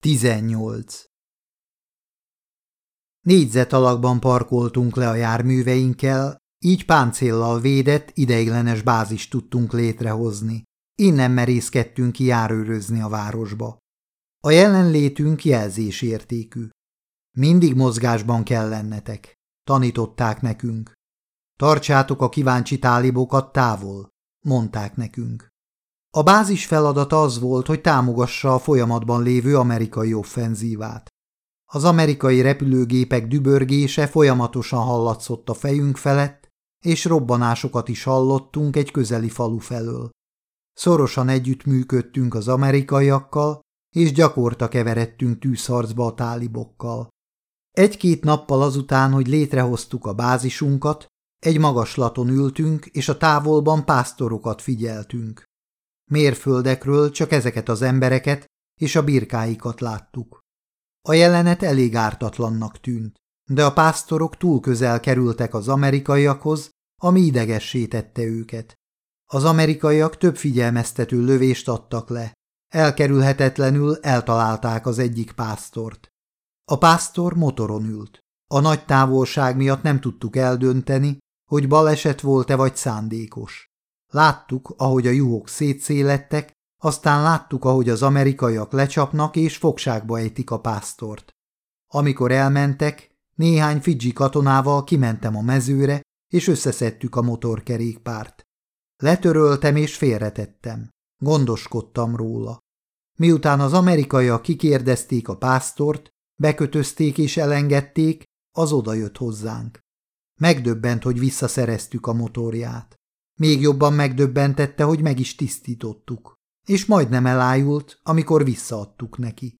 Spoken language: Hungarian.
18. Négyzet alakban parkoltunk le a járműveinkkel, így páncéllal védett, ideiglenes bázis tudtunk létrehozni. Innen merészkedtünk ki járőrözni a városba. A jelenlétünk jelzésértékű. Mindig mozgásban kell lennetek, tanították nekünk. Tartsátok a kíváncsi tálibokat távol, mondták nekünk. A bázis feladata az volt, hogy támogassa a folyamatban lévő amerikai offenzívát. Az amerikai repülőgépek dübörgése folyamatosan hallatszott a fejünk felett, és robbanásokat is hallottunk egy közeli falu felől. Szorosan együttműködtünk az amerikaiakkal, és gyakorta keveredtünk tűzharcba a tálibokkal. Egy-két nappal azután, hogy létrehoztuk a bázisunkat, egy magaslaton ültünk, és a távolban pásztorokat figyeltünk. Mérföldekről csak ezeket az embereket és a birkáikat láttuk. A jelenet elég ártatlannak tűnt, de a pásztorok túl közel kerültek az amerikaiakhoz, ami idegessé tette őket. Az amerikaiak több figyelmeztető lövést adtak le. Elkerülhetetlenül eltalálták az egyik pásztort. A pásztor motoron ült. A nagy távolság miatt nem tudtuk eldönteni, hogy baleset volt-e vagy szándékos. Láttuk, ahogy a juhok szétszélettek, aztán láttuk, ahogy az amerikaiak lecsapnak és fogságba ejtik a pásztort. Amikor elmentek, néhány fidzsi katonával kimentem a mezőre, és összeszedtük a motorkerékpárt. Letöröltem és félretettem. Gondoskodtam róla. Miután az amerikaiak kikérdezték a pásztort, bekötözték és elengedték, az odajött hozzánk. Megdöbbent, hogy visszaszereztük a motorját. Még jobban megdöbbentette, hogy meg is tisztítottuk, és majdnem elájult, amikor visszaadtuk neki.